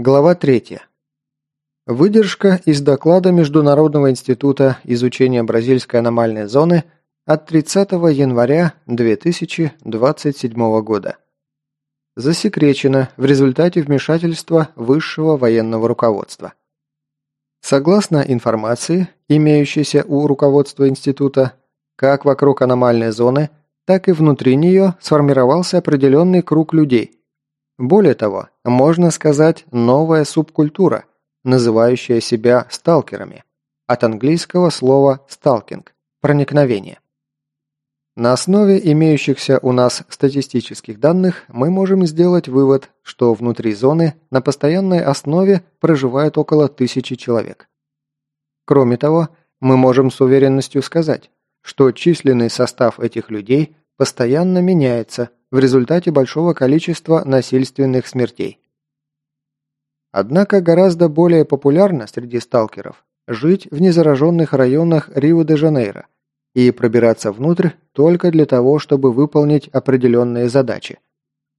Глава 3. Выдержка из доклада Международного института изучения бразильской аномальной зоны от 30 января 2027 года. Засекречено в результате вмешательства высшего военного руководства. Согласно информации, имеющейся у руководства института, как вокруг аномальной зоны, так и внутри нее сформировался определенный круг людей – более того, можно сказать новая субкультура, называющая себя сталкерами, от английского слова «сталкинг» – проникновение. На основе имеющихся у нас статистических данных мы можем сделать вывод, что внутри зоны на постоянной основе проживает около тысячи человек. Кроме того, мы можем с уверенностью сказать, что численный состав этих людей постоянно меняется в результате большого количества насильственных смертей. Однако гораздо более популярно среди сталкеров жить в незараженных районах Рио-де-Жанейро и пробираться внутрь только для того, чтобы выполнить определенные задачи,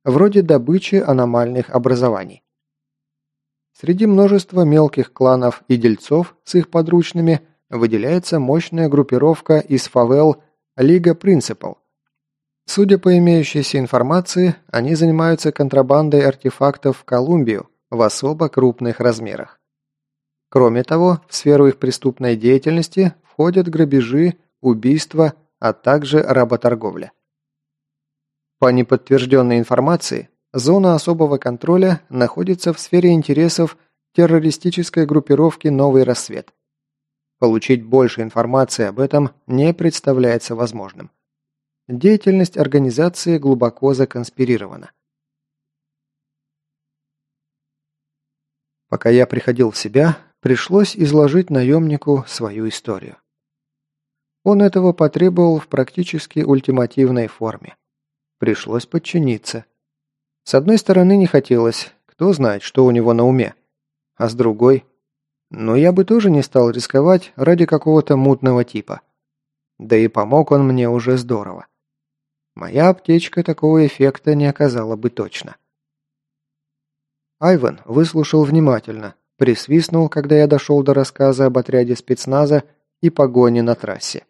вроде добычи аномальных образований. Среди множества мелких кланов и дельцов с их подручными выделяется мощная группировка из фавел Лига Принципал, Судя по имеющейся информации, они занимаются контрабандой артефактов в Колумбию в особо крупных размерах. Кроме того, в сферу их преступной деятельности входят грабежи, убийства, а также работорговля. По неподтвержденной информации, зона особого контроля находится в сфере интересов террористической группировки «Новый рассвет». Получить больше информации об этом не представляется возможным. Деятельность организации глубоко законспирирована. Пока я приходил в себя, пришлось изложить наемнику свою историю. Он этого потребовал в практически ультимативной форме. Пришлось подчиниться. С одной стороны не хотелось, кто знает, что у него на уме. А с другой, но я бы тоже не стал рисковать ради какого-то мутного типа. Да и помог он мне уже здорово. Моя аптечка такого эффекта не оказала бы точно. Айван выслушал внимательно, присвистнул, когда я дошел до рассказа об отряде спецназа и погоне на трассе.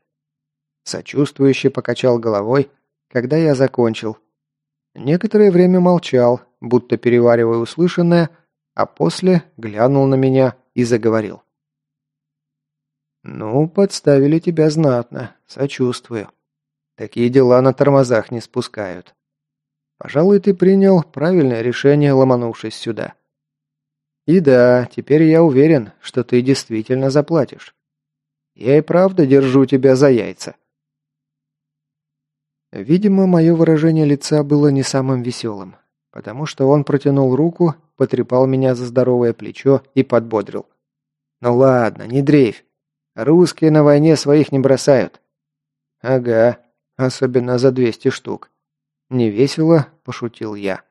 Сочувствующе покачал головой, когда я закончил. Некоторое время молчал, будто переваривая услышанное, а после глянул на меня и заговорил. «Ну, подставили тебя знатно, сочувствую. Такие дела на тормозах не спускают. Пожалуй, ты принял правильное решение, ломанувшись сюда. И да, теперь я уверен, что ты действительно заплатишь. Я и правда держу тебя за яйца. Видимо, мое выражение лица было не самым веселым, потому что он протянул руку, потрепал меня за здоровое плечо и подбодрил. «Ну ладно, не дрейфь. Русские на войне своих не бросают». «Ага, Особенно за 200 штук. Невесело, пошутил я.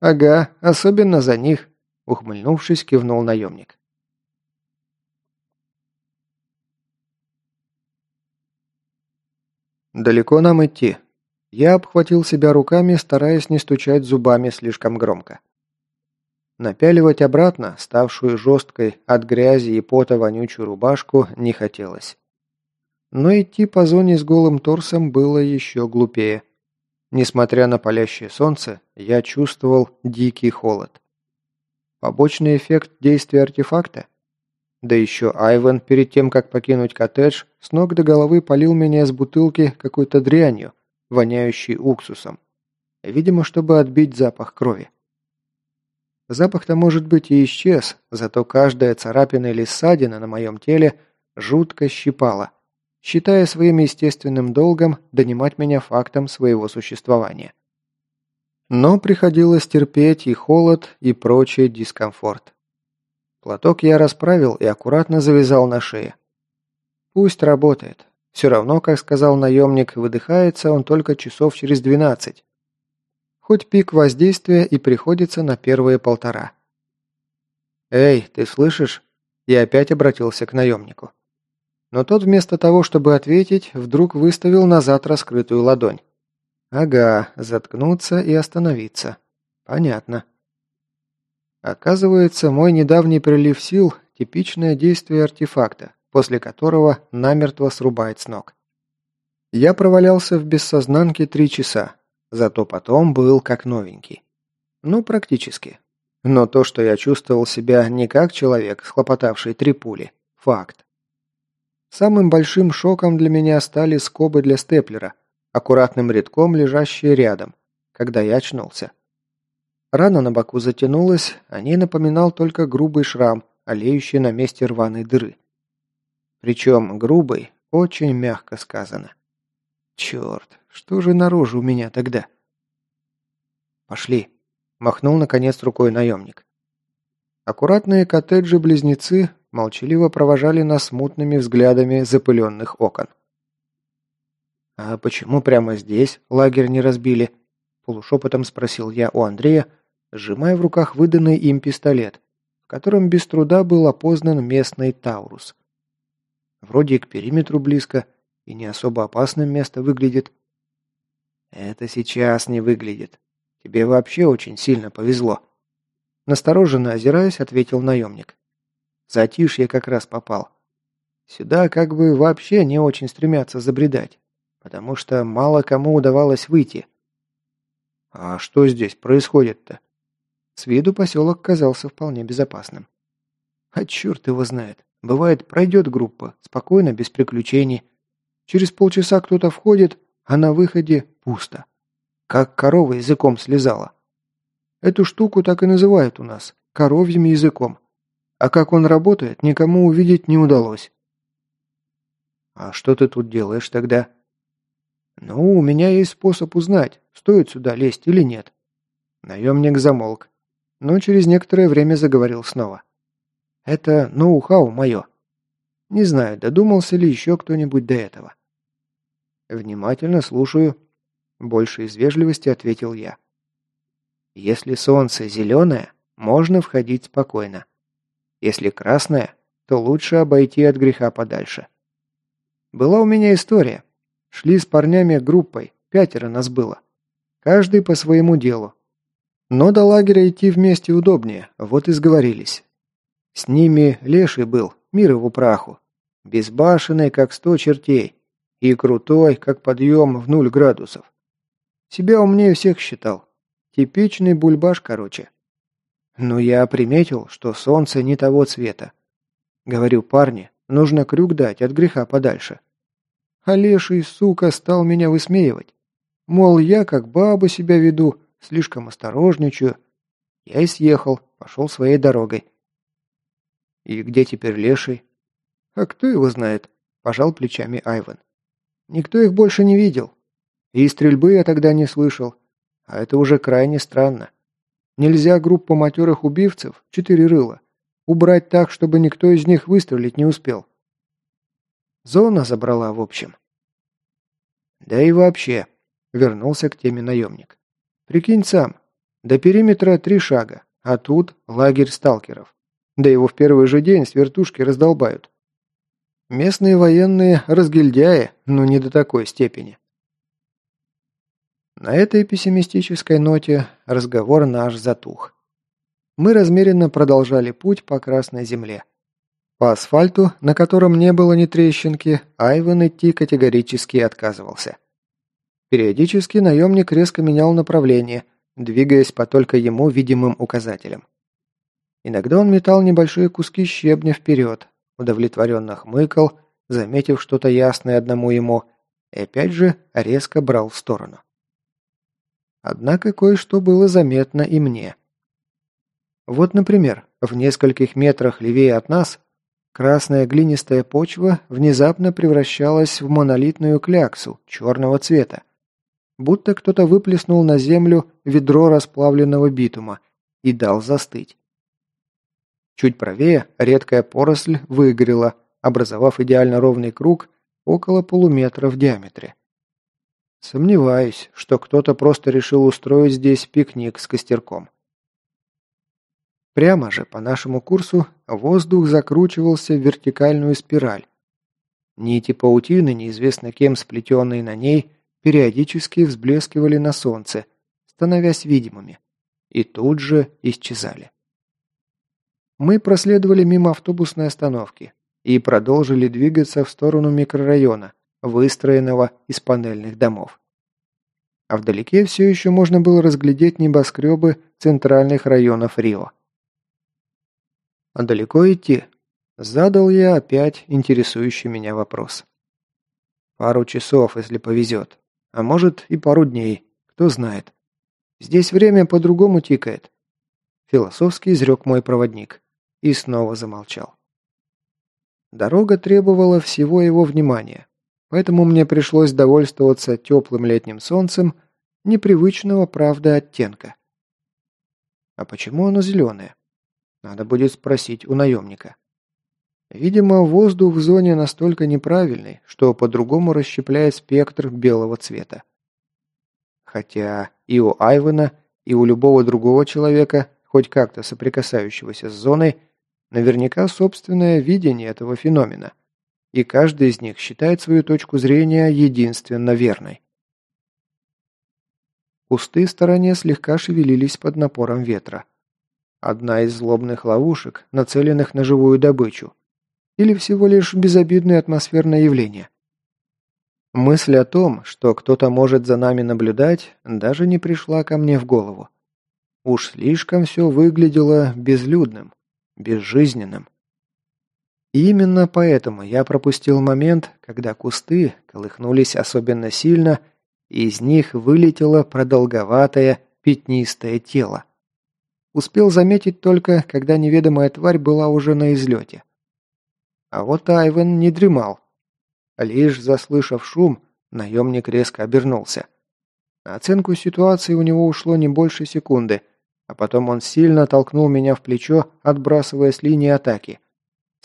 Ага, особенно за них, ухмыльнувшись, кивнул наемник. Далеко нам идти. Я обхватил себя руками, стараясь не стучать зубами слишком громко. Напяливать обратно, ставшую жесткой от грязи и пота вонючую рубашку, не хотелось. Но идти по зоне с голым торсом было еще глупее. Несмотря на палящее солнце, я чувствовал дикий холод. Побочный эффект действия артефакта? Да еще Айвен, перед тем, как покинуть коттедж, с ног до головы полил меня с бутылки какой-то дрянью, воняющей уксусом. Видимо, чтобы отбить запах крови. Запах-то, может быть, и исчез, зато каждая царапина или ссадина на моем теле жутко щипала считая своим естественным долгом донимать меня фактом своего существования. Но приходилось терпеть и холод, и прочий дискомфорт. Платок я расправил и аккуратно завязал на шее. Пусть работает. Все равно, как сказал наемник, выдыхается он только часов через двенадцать. Хоть пик воздействия и приходится на первые полтора. «Эй, ты слышишь?» Я опять обратился к наемнику. Но тот вместо того, чтобы ответить, вдруг выставил назад раскрытую ладонь. Ага, заткнуться и остановиться. Понятно. Оказывается, мой недавний прилив сил – типичное действие артефакта, после которого намертво срубает с ног. Я провалялся в бессознанке три часа, зато потом был как новенький. Ну, практически. Но то, что я чувствовал себя не как человек, схлопотавший три пули – факт. Самым большим шоком для меня стали скобы для степлера, аккуратным рядком лежащие рядом, когда я очнулся. Рана на боку затянулась, о ней напоминал только грубый шрам, олеющий на месте рваной дыры. Причем грубый, очень мягко сказано. Черт, что же наружу у меня тогда? Пошли. Махнул наконец рукой наемник. Аккуратные коттеджи-близнецы молчаливо провожали нас мутными взглядами запыленных окон. «А почему прямо здесь лагерь не разбили?» Полушепотом спросил я у Андрея, сжимая в руках выданный им пистолет, в котором без труда был опознан местный Таурус. Вроде к периметру близко, и не особо опасным место выглядит. «Это сейчас не выглядит. Тебе вообще очень сильно повезло». Настороженно озираясь, ответил наемник. Затишье как раз попал. Сюда как бы вообще не очень стремятся забредать потому что мало кому удавалось выйти. А что здесь происходит-то? С виду поселок казался вполне безопасным. А черт его знает. Бывает, пройдет группа, спокойно, без приключений. Через полчаса кто-то входит, а на выходе пусто. Как корова языком слезала. Эту штуку так и называют у нас – коровьим языком. А как он работает, никому увидеть не удалось. «А что ты тут делаешь тогда?» «Ну, у меня есть способ узнать, стоит сюда лезть или нет». Наемник замолк, но через некоторое время заговорил снова. «Это ноу-хау мое. Не знаю, додумался ли еще кто-нибудь до этого». «Внимательно слушаю», — больше из вежливости ответил я. «Если солнце зеленое, можно входить спокойно. Если красное, то лучше обойти от греха подальше. Была у меня история. Шли с парнями группой, пятеро нас было. Каждый по своему делу. Но до лагеря идти вместе удобнее, вот и сговорились. С ними леший был, мир его праху. Безбашенный, как сто чертей. И крутой, как подъем в нуль градусов. Себя умнее всех считал. Типичный бульбаш, короче. Но я приметил, что солнце не того цвета. Говорю, парни, нужно крюк дать от греха подальше. А леший, сука, стал меня высмеивать. Мол, я как баба себя веду, слишком осторожничаю. Я и съехал, пошел своей дорогой. И где теперь леший? А кто его знает? Пожал плечами Айван. Никто их больше не видел. И стрельбы я тогда не слышал. А это уже крайне странно. Нельзя группу матерых убивцев, четыре рыла, убрать так, чтобы никто из них выстрелить не успел. Зона забрала, в общем. Да и вообще, вернулся к теме наемник. Прикинь сам, до периметра три шага, а тут лагерь сталкеров. Да его в первый же день с вертушки раздолбают. Местные военные разгильдяи, но не до такой степени. На этой пессимистической ноте разговор наш затух. Мы размеренно продолжали путь по Красной Земле. По асфальту, на котором не было ни трещинки, Айвен идти категорически отказывался. Периодически наемник резко менял направление, двигаясь по только ему видимым указателям. Иногда он метал небольшие куски щебня вперед, удовлетворенно хмыкал, заметив что-то ясное одному ему, и опять же резко брал в сторону. Однако кое-что было заметно и мне. Вот, например, в нескольких метрах левее от нас Красная глинистая почва внезапно превращалась в монолитную кляксу черного цвета. Будто кто-то выплеснул на землю ведро расплавленного битума и дал застыть. Чуть правее редкая поросль выгорела, образовав идеально ровный круг около полуметра в диаметре. Сомневаюсь, что кто-то просто решил устроить здесь пикник с костерком. Прямо же по нашему курсу воздух закручивался в вертикальную спираль. Нити паутины, неизвестно кем сплетенные на ней, периодически взблескивали на солнце, становясь видимыми, и тут же исчезали. Мы проследовали мимо автобусной остановки и продолжили двигаться в сторону микрорайона, выстроенного из панельных домов. А вдалеке все еще можно было разглядеть небоскребы центральных районов Рио. «А далеко идти?» Задал я опять интересующий меня вопрос. «Пару часов, если повезет. А может и пару дней, кто знает. Здесь время по-другому тикает». Философски изрек мой проводник. И снова замолчал. Дорога требовала всего его внимания, поэтому мне пришлось довольствоваться теплым летним солнцем непривычного, правда, оттенка. А почему оно зеленое? Надо будет спросить у наемника. Видимо, воздух в зоне настолько неправильный, что по-другому расщепляет спектр белого цвета. Хотя и у Айвена, и у любого другого человека, хоть как-то соприкасающегося с зоной, наверняка собственное видение этого феномена, и каждый из них считает свою точку зрения единственно верной. Кусты в стороне слегка шевелились под напором ветра. Одна из злобных ловушек, нацеленных на живую добычу. Или всего лишь безобидное атмосферное явление. Мысль о том, что кто-то может за нами наблюдать, даже не пришла ко мне в голову. Уж слишком все выглядело безлюдным, безжизненным. И именно поэтому я пропустил момент, когда кусты колыхнулись особенно сильно, и из них вылетело продолговатое пятнистое тело. Успел заметить только, когда неведомая тварь была уже на излете. А вот Айвен не дремал. Лишь заслышав шум, наемник резко обернулся. На оценку ситуации у него ушло не больше секунды, а потом он сильно толкнул меня в плечо, отбрасывая с линии атаки.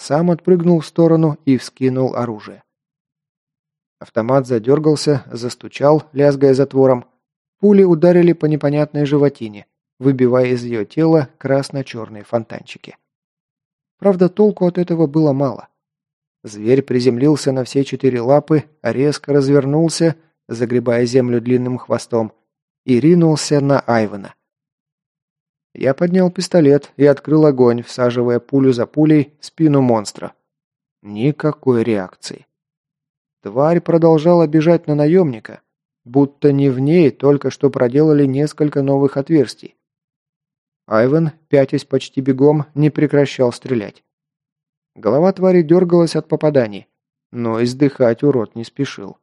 Сам отпрыгнул в сторону и вскинул оружие. Автомат задергался, застучал, лязгая затвором. Пули ударили по непонятной животине, выбивая из ее тела красно-черные фонтанчики. Правда, толку от этого было мало. Зверь приземлился на все четыре лапы, резко развернулся, загребая землю длинным хвостом, и ринулся на Айвана. Я поднял пистолет и открыл огонь, всаживая пулю за пулей в спину монстра. Никакой реакции. Тварь продолжала бежать на наемника, будто не в ней только что проделали несколько новых отверстий. Айвен, пятясь почти бегом, не прекращал стрелять. Голова твари дергалась от попаданий, но издыхать урод не спешил.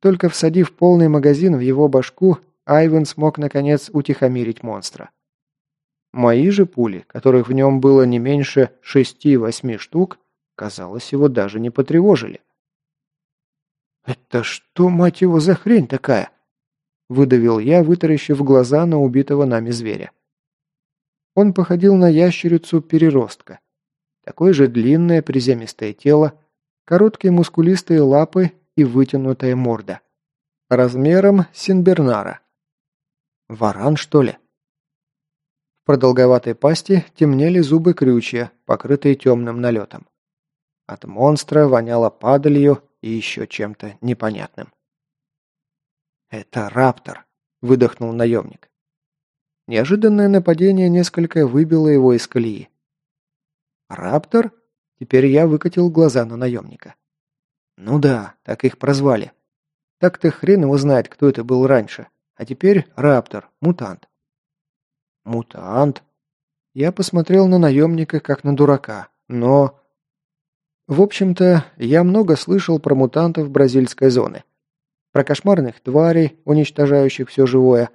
Только всадив полный магазин в его башку, Айвен смог наконец утихомирить монстра. Мои же пули, которых в нем было не меньше шести-восьми штук, казалось, его даже не потревожили. «Это что, мать его, за хрень такая?» Выдавил я, вытаращив глаза на убитого нами зверя. Он походил на ящерицу-переростка. Такое же длинное приземистое тело, короткие мускулистые лапы и вытянутая морда. Размером синбернара. Варан, что ли? Продолговатой пасти темнели зубы крючья, покрытые темным налетом. От монстра воняло падалью и еще чем-то непонятным. «Это раптор», – выдохнул наемник. Неожиданное нападение несколько выбило его из колеи. «Раптор?» Теперь я выкатил глаза на наемника. «Ну да, так их прозвали. Так-то хрен его знает, кто это был раньше. А теперь Раптор, мутант». «Мутант?» Я посмотрел на наемника, как на дурака, но... В общем-то, я много слышал про мутантов бразильской зоны. Про кошмарных тварей, уничтожающих все живое,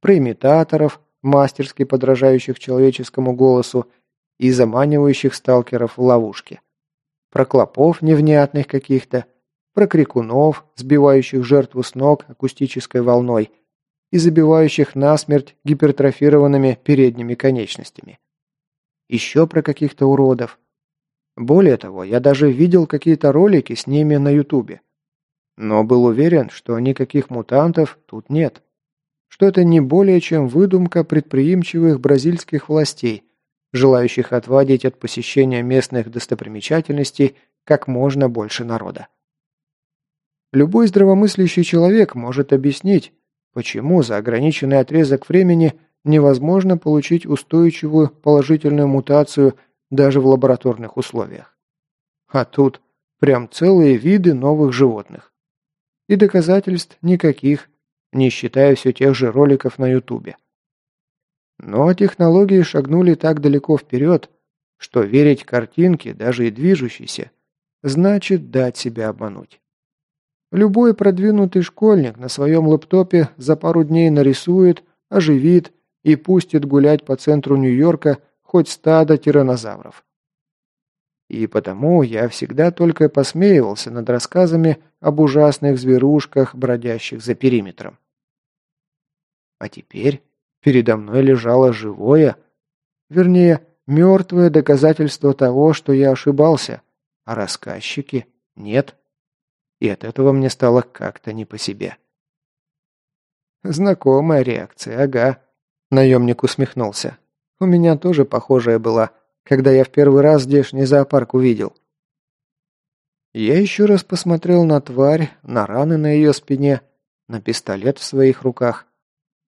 про имитаторов, мастерски подражающих человеческому голосу, и заманивающих сталкеров в ловушки. Про клопов невнятных каких-то, про крикунов, сбивающих жертву с ног акустической волной и забивающих насмерть гипертрофированными передними конечностями. Еще про каких-то уродов, более того, я даже видел какие-то ролики с ними на ютубе. Но был уверен, что никаких мутантов тут нет. Что это не более чем выдумка предприимчивых бразильских властей, желающих отводить от посещения местных достопримечательностей как можно больше народа. Любой здравомыслящий человек может объяснить, почему за ограниченный отрезок времени невозможно получить устойчивую положительную мутацию даже в лабораторных условиях. А тут прям целые виды новых животных. И доказательств никаких, не считая все тех же роликов на ютубе. Но технологии шагнули так далеко вперед, что верить картинке, даже и движущейся, значит дать себя обмануть. Любой продвинутый школьник на своем лэптопе за пару дней нарисует, оживит и пустит гулять по центру Нью-Йорка хоть стадо тиранозавров. И потому я всегда только посмеивался над рассказами об ужасных зверушках, бродящих за периметром. А теперь передо мной лежало живое, вернее, мертвое доказательство того, что я ошибался, а рассказчики нет. И от этого мне стало как-то не по себе. Знакомая реакция, ага. Наемник усмехнулся. У меня тоже похожая была, когда я в первый раз здешний зоопарк увидел. Я еще раз посмотрел на тварь, на раны на ее спине, на пистолет в своих руках.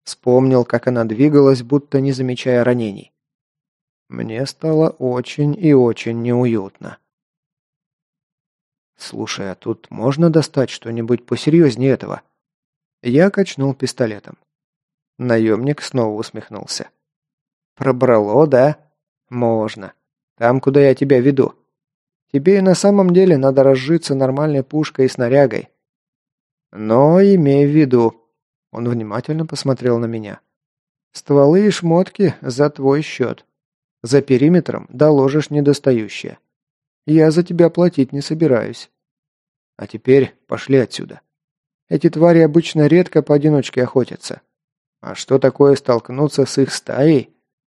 Вспомнил, как она двигалась, будто не замечая ранений. Мне стало очень и очень неуютно. «Слушай, а тут можно достать что-нибудь посерьезнее этого?» Я качнул пистолетом. Наемник снова усмехнулся. «Пробрало, да? Можно. Там, куда я тебя веду. Тебе и на самом деле надо разжиться нормальной пушкой и снарягой. Но имей в виду...» Он внимательно посмотрел на меня. «Стволы и шмотки за твой счет. За периметром доложишь недостающее. Я за тебя платить не собираюсь. А теперь пошли отсюда. Эти твари обычно редко поодиночке охотятся. А что такое столкнуться с их стаей,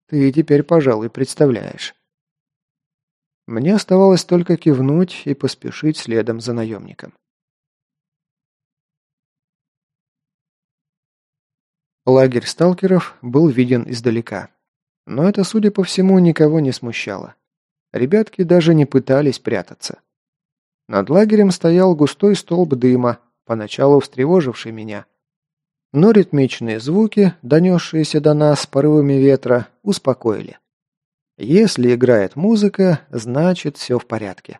ты теперь, пожалуй, представляешь. Мне оставалось только кивнуть и поспешить следом за наемником. Лагерь сталкеров был виден издалека. Но это, судя по всему, никого не смущало. Ребятки даже не пытались прятаться. Над лагерем стоял густой столб дыма, поначалу встревоживший меня. Но ритмичные звуки, донесшиеся до нас порывами ветра, успокоили. Если играет музыка, значит все в порядке.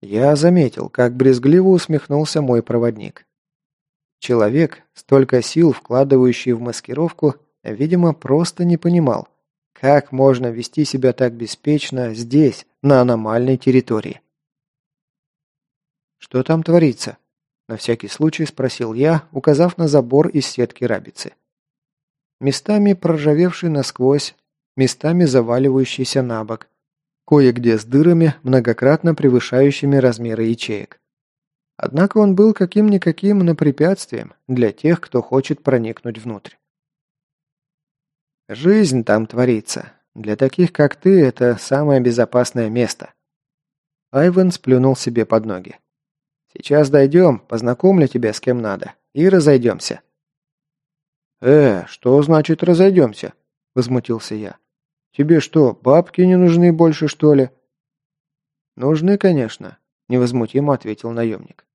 Я заметил, как брезгливо усмехнулся мой проводник. Человек, столько сил вкладывающий в маскировку, видимо, просто не понимал, как можно вести себя так беспечно здесь, на аномальной территории. «Что там творится?» На всякий случай спросил я, указав на забор из сетки рабицы. Местами проржавевший насквозь, местами заваливающийся на бок, кое-где с дырами, многократно превышающими размеры ячеек. Однако он был каким-никаким, но препятствием для тех, кто хочет проникнуть внутрь. Жизнь там творится. Для таких, как ты, это самое безопасное место. Айвен сплюнул себе под ноги. Сейчас дойдем, познакомлю тебя с кем надо, и разойдемся». «Э, что значит разойдемся?» – возмутился я. «Тебе что, бабки не нужны больше, что ли?» «Нужны, конечно», – невозмутимо ответил наемник.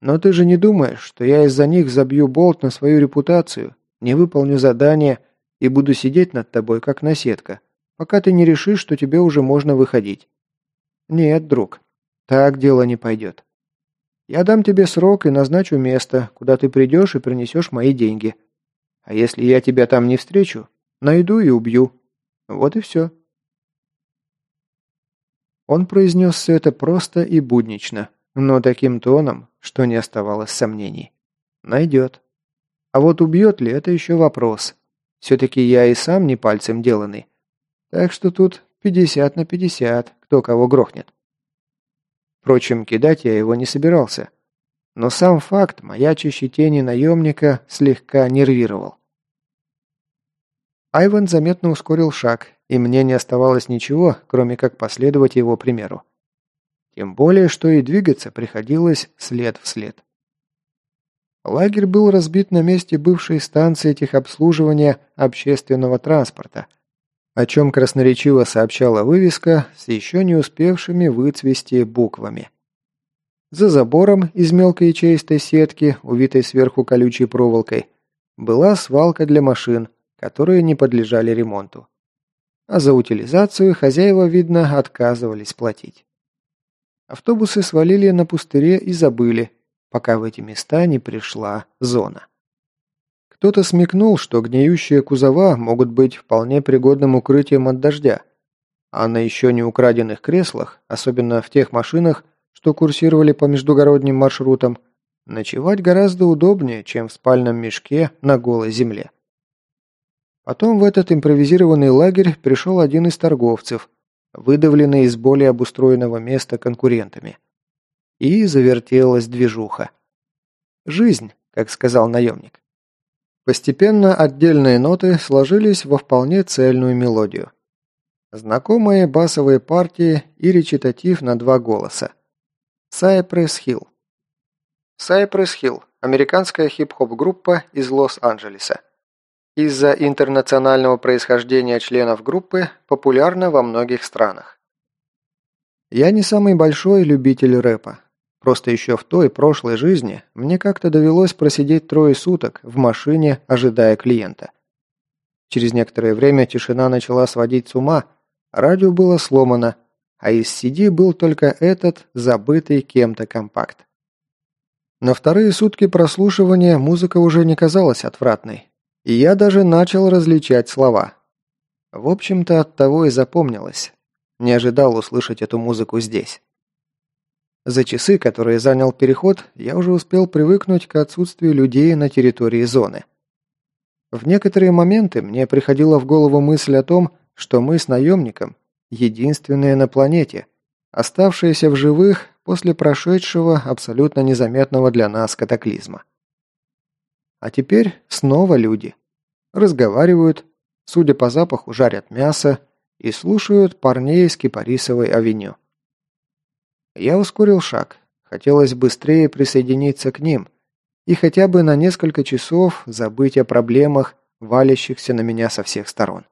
«Но ты же не думаешь, что я из-за них забью болт на свою репутацию, не выполню задание и буду сидеть над тобой, как наседка, пока ты не решишь, что тебе уже можно выходить? Нет, друг, так дело не пойдет. Я дам тебе срок и назначу место, куда ты придешь и принесешь мои деньги. А если я тебя там не встречу, найду и убью. Вот и все». Он произнес все это просто и буднично, но таким тоном, что не оставалось сомнений. Найдет. А вот убьет ли, это еще вопрос. Все-таки я и сам не пальцем деланный. Так что тут 50 на 50, кто кого грохнет. Впрочем, кидать я его не собирался. Но сам факт маячащей тени наемника слегка нервировал. Айван заметно ускорил шаг, и мне не оставалось ничего, кроме как последовать его примеру. Тем более, что и двигаться приходилось след в след. Лагерь был разбит на месте бывшей станции техобслуживания общественного транспорта, о чем красноречиво сообщала вывеска с еще не успевшими выцвести буквами. За забором из мелкой ячеистой сетки, увитой сверху колючей проволокой, была свалка для машин, которые не подлежали ремонту. А за утилизацию хозяева, видно, отказывались платить. Автобусы свалили на пустыре и забыли, пока в эти места не пришла зона. Кто-то смекнул, что гниющие кузова могут быть вполне пригодным укрытием от дождя, а на еще не украденных креслах, особенно в тех машинах, что курсировали по междугородним маршрутам, ночевать гораздо удобнее, чем в спальном мешке на голой земле. Потом в этот импровизированный лагерь пришел один из торговцев, выдавленный из более обустроенного места конкурентами. И завертелась движуха. Жизнь, как сказал наемник. Постепенно отдельные ноты сложились во вполне цельную мелодию. Знакомые басовые партии и речитатив на два голоса. Cypress Hill. Cypress Hill – американская хип-хоп-группа из Лос-Анджелеса. Из-за интернационального происхождения членов группы популярна во многих странах. Я не самый большой любитель рэпа, Просто еще в той прошлой жизни мне как-то довелось просидеть трое суток в машине, ожидая клиента. Через некоторое время тишина начала сводить с ума, радио было сломано, а из CD был только этот забытый кем-то компакт. На вторые сутки прослушивания музыка уже не казалась отвратной, и я даже начал различать слова. В общем-то, от того и запомнилось. Не ожидал услышать эту музыку здесь. За часы, которые занял переход, я уже успел привыкнуть к отсутствию людей на территории зоны. В некоторые моменты мне приходила в голову мысль о том, что мы с наемником единственные на планете, оставшиеся в живых после прошедшего абсолютно незаметного для нас катаклизма. А теперь снова люди. Разговаривают, судя по запаху, жарят мясо и слушают парней с Кипарисовой авеню. Я ускорил шаг. Хотелось быстрее присоединиться к ним и хотя бы на несколько часов забыть о проблемах, валящихся на меня со всех сторон.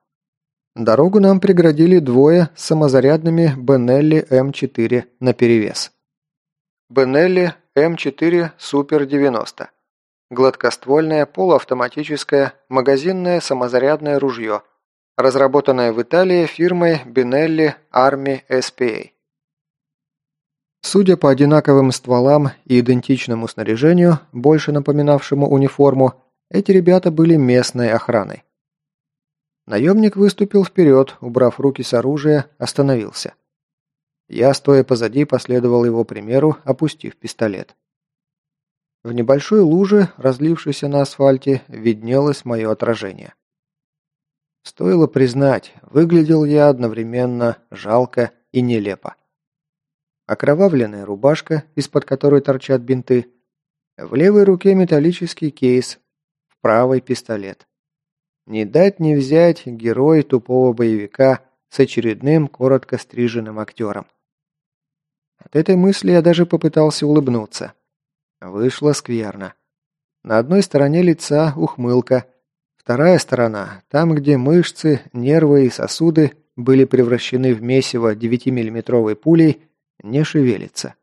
Дорогу нам преградили двое с самозарядными Бенелли М4 наперевес. Бенелли М4 Супер 90. Гладкоствольное полуавтоматическое магазинное самозарядное ружье, разработанное в Италии фирмой Benelli Army SPA. Судя по одинаковым стволам и идентичному снаряжению, больше напоминавшему униформу, эти ребята были местной охраной. Наемник выступил вперед, убрав руки с оружия, остановился. Я, стоя позади, последовал его примеру, опустив пистолет. В небольшой луже, разлившейся на асфальте, виднелось мое отражение. Стоило признать, выглядел я одновременно жалко и нелепо окровавленная рубашка, из-под которой торчат бинты, в левой руке металлический кейс, в правой пистолет. Не дать не взять герой тупого боевика с очередным коротко стриженным актером. От этой мысли я даже попытался улыбнуться. Вышло скверно. На одной стороне лица ухмылка, вторая сторона, там, где мышцы, нервы и сосуды были превращены в месиво 9-миллиметровой пулей, не шевелится.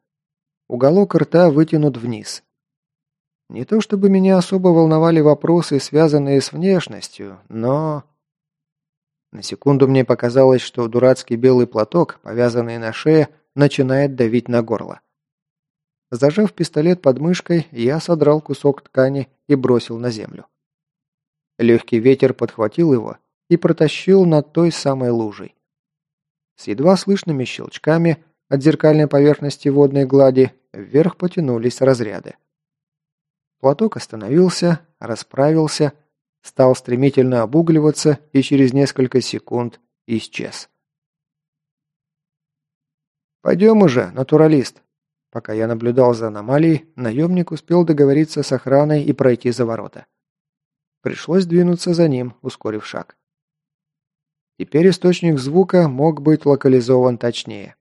Уголок рта вытянут вниз. Не то чтобы меня особо волновали вопросы, связанные с внешностью, но... На секунду мне показалось, что дурацкий белый платок, повязанный на шее, начинает давить на горло. Зажав пистолет под мышкой, я содрал кусок ткани и бросил на землю. Легкий ветер подхватил его и протащил над той самой лужей. С едва слышными щелчками от зеркальной поверхности водной глади вверх потянулись разряды. Платок остановился, расправился, стал стремительно обугливаться и через несколько секунд исчез. «Пойдем уже, натуралист!» Пока я наблюдал за аномалией, наемник успел договориться с охраной и пройти за ворота. Пришлось двинуться за ним, ускорив шаг. Теперь источник звука мог быть локализован точнее.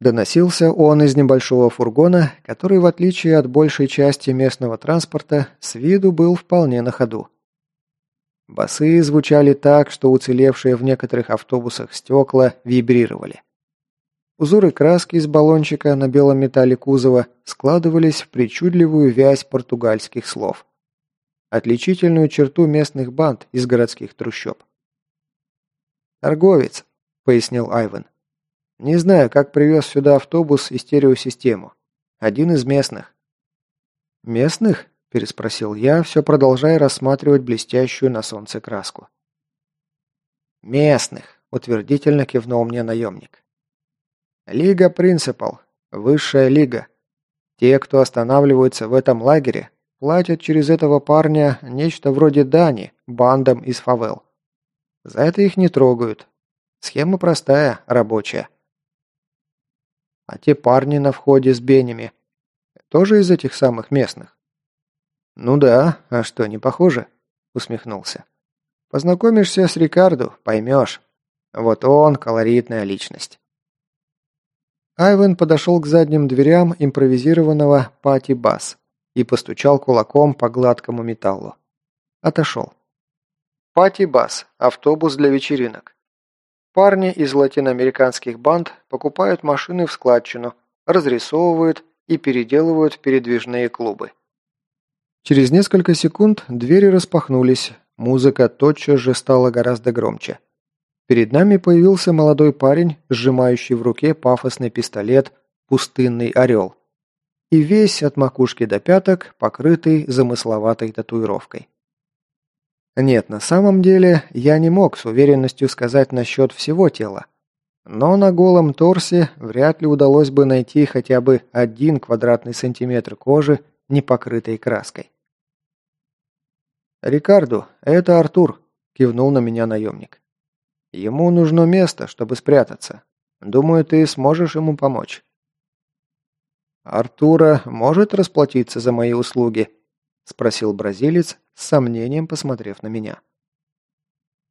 Доносился он из небольшого фургона, который, в отличие от большей части местного транспорта, с виду был вполне на ходу. Басы звучали так, что уцелевшие в некоторых автобусах стекла вибрировали. Узоры краски из баллончика на белом металле кузова складывались в причудливую вязь португальских слов. отличительную черту местных банд из городских трущоб. «Торговец», — пояснил Айвен. «Не знаю, как привез сюда автобус и стереосистему. Один из местных». «Местных?» – переспросил я, все продолжая рассматривать блестящую на солнце краску. «Местных», – утвердительно кивнул мне наемник. «Лига Принципал. Высшая лига. Те, кто останавливаются в этом лагере, платят через этого парня нечто вроде дани бандам из фавел. За это их не трогают. Схема простая, рабочая. А те парни на входе с бенями – тоже из этих самых местных?» «Ну да, а что, не похоже?» – усмехнулся. «Познакомишься с Рикардо, поймешь. Вот он колоритная личность». Айвен подошел к задним дверям импровизированного пати-бас и постучал кулаком по гладкому металлу. Отошел. Пати-бас – автобус для вечеринок. Парни из латиноамериканских банд покупают машины в складчину, разрисовывают и переделывают передвижные клубы. Через несколько секунд двери распахнулись, музыка тотчас же стала гораздо громче. Перед нами появился молодой парень, сжимающий в руке пафосный пистолет «Пустынный орел» и весь от макушки до пяток покрытый замысловатой татуировкой. Нет, на самом деле я не мог с уверенностью сказать насчет всего тела, но на голом торсе вряд ли удалось бы найти хотя бы один квадратный сантиметр кожи, не покрытой краской. «Рикарду, это Артур», – кивнул на меня наемник. «Ему нужно место, чтобы спрятаться. Думаю, ты сможешь ему помочь». «Артура может расплатиться за мои услуги?» – спросил бразилец, с сомнением посмотрев на меня.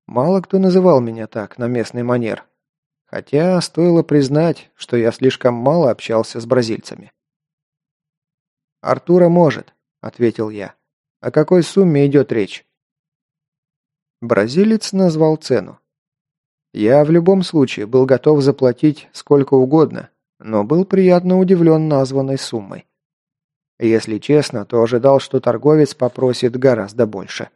Мало кто называл меня так на местный манер, Хотя стоило признать, что я слишком мало общался с бразильцами. «Артура может», — ответил я. «О какой сумме идет речь?» Бразилец назвал цену. Я в любом случае был готов заплатить сколько угодно, но был приятно удивлен названной суммой. Если честно, то ожидал, что торговец попросит гораздо больше.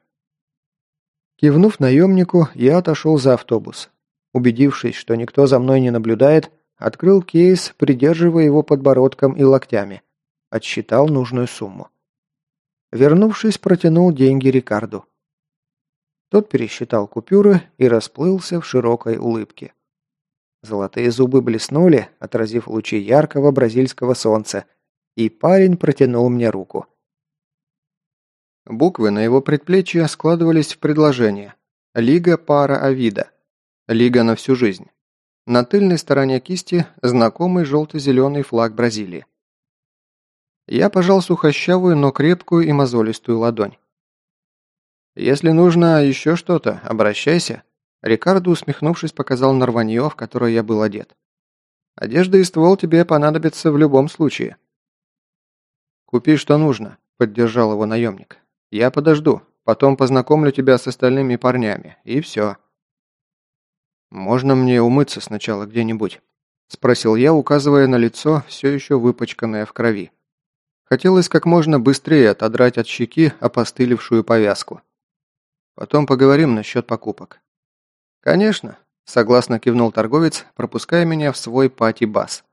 Кивнув наемнику, я отошел за автобус. Убедившись, что никто за мной не наблюдает, открыл кейс, придерживая его подбородком и локтями. Отсчитал нужную сумму. Вернувшись, протянул деньги Рикарду. Тот пересчитал купюры и расплылся в широкой улыбке. Золотые зубы блеснули, отразив лучи яркого бразильского солнца, и парень протянул мне руку. Буквы на его предплечье складывались в предложение «Лига пара Авида». Лига на всю жизнь. На тыльной стороне кисти знакомый желто-зеленый флаг Бразилии. Я пожал сухощавую, но крепкую и мозолистую ладонь. «Если нужно еще что-то, обращайся», Рикардо, усмехнувшись, показал на рванье, в которое я был одет. «Одежда и ствол тебе понадобятся в любом случае». «Купи, что нужно», — поддержал его наемник. «Я подожду, потом познакомлю тебя с остальными парнями, и все». «Можно мне умыться сначала где-нибудь?» – спросил я, указывая на лицо, все еще выпачканное в крови. Хотелось как можно быстрее отодрать от щеки опостылевшую повязку. Потом поговорим насчет покупок. «Конечно», – согласно кивнул торговец, пропуская меня в свой пати-бас.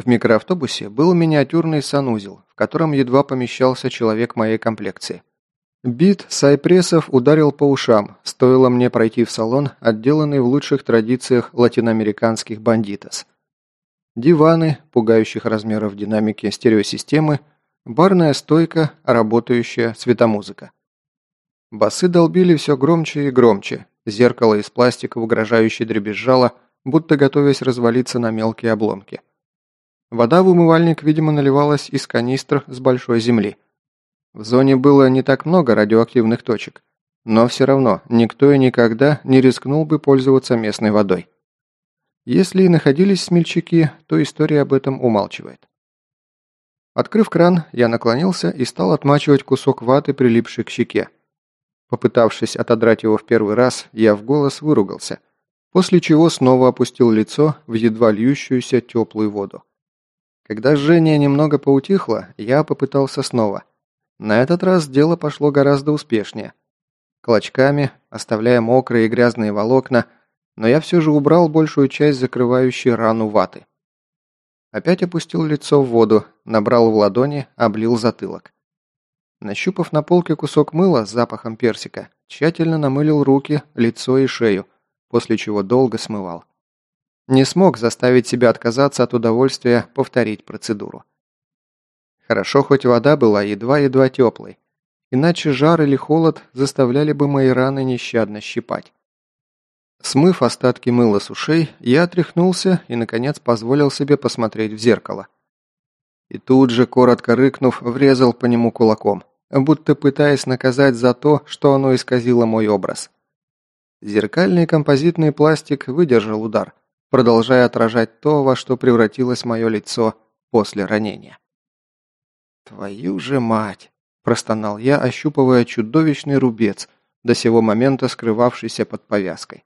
В микроавтобусе был миниатюрный санузел, в котором едва помещался человек моей комплекции. Бит сайпрессов ударил по ушам, стоило мне пройти в салон, отделанный в лучших традициях латиноамериканских бандитос. Диваны, пугающих размеров динамики стереосистемы, барная стойка, работающая светомузыка. Басы долбили все громче и громче, зеркало из пластика угрожающе дребезжало, будто готовясь развалиться на мелкие обломки. Вода в умывальник, видимо, наливалась из канистр с большой земли – в зоне было не так много радиоактивных точек, но все равно никто и никогда не рискнул бы пользоваться местной водой. Если и находились смельчаки, то история об этом умалчивает. Открыв кран, я наклонился и стал отмачивать кусок ваты, прилипший к щеке. Попытавшись отодрать его в первый раз, я в голос выругался, после чего снова опустил лицо в едва льющуюся теплую воду. Когда жжение немного поутихло, я попытался снова, На этот раз дело пошло гораздо успешнее. Клочками, оставляя мокрые и грязные волокна, но я все же убрал большую часть закрывающей рану ваты. Опять опустил лицо в воду, набрал в ладони, облил затылок. Нащупав на полке кусок мыла с запахом персика, тщательно намылил руки, лицо и шею, после чего долго смывал. Не смог заставить себя отказаться от удовольствия повторить процедуру. Хорошо, хоть вода была едва-едва теплой, иначе жар или холод заставляли бы мои раны нещадно щипать. Смыв остатки мыла с ушей, я отряхнулся и, наконец, позволил себе посмотреть в зеркало. И тут же, коротко рыкнув, врезал по нему кулаком, будто пытаясь наказать за то, что оно исказило мой образ. Зеркальный композитный пластик выдержал удар, продолжая отражать то, во что превратилось мое лицо после ранения. «Твою же мать!» – простонал я, ощупывая чудовищный рубец, до сего момента скрывавшийся под повязкой.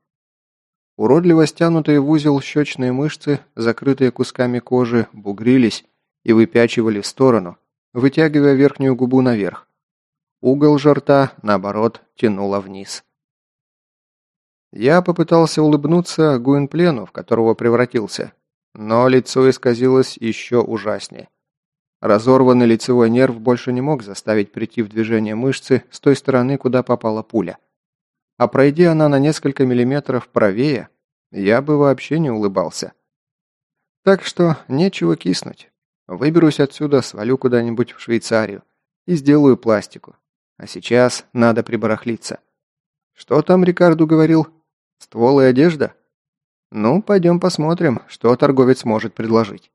Уродливо стянутые в узел щечные мышцы, закрытые кусками кожи, бугрились и выпячивали в сторону, вытягивая верхнюю губу наверх. Угол же рта, наоборот, тянуло вниз. Я попытался улыбнуться Гуинплену, в которого превратился, но лицо исказилось еще ужаснее. Разорванный лицевой нерв больше не мог заставить прийти в движение мышцы с той стороны, куда попала пуля. А пройди она на несколько миллиметров правее, я бы вообще не улыбался. Так что нечего киснуть. Выберусь отсюда, свалю куда-нибудь в Швейцарию и сделаю пластику. А сейчас надо прибарахлиться. Что там Рикарду говорил? Ствол и одежда? Ну, пойдем посмотрим, что торговец может предложить.